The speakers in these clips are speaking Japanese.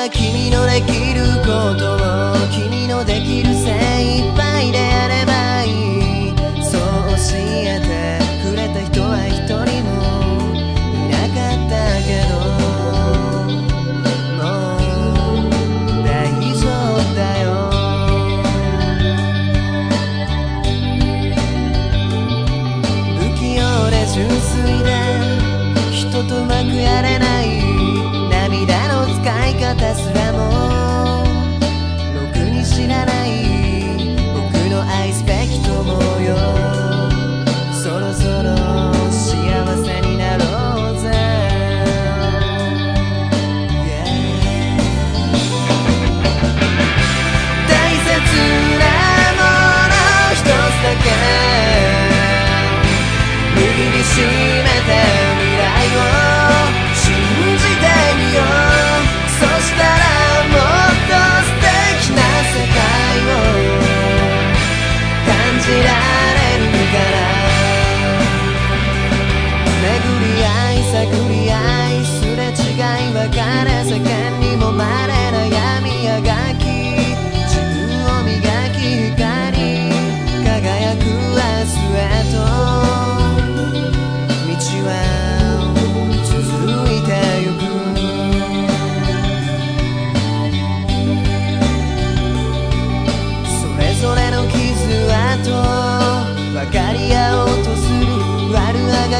は君のできることを君のできる精一杯でやればいい。そう教えて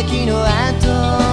先の後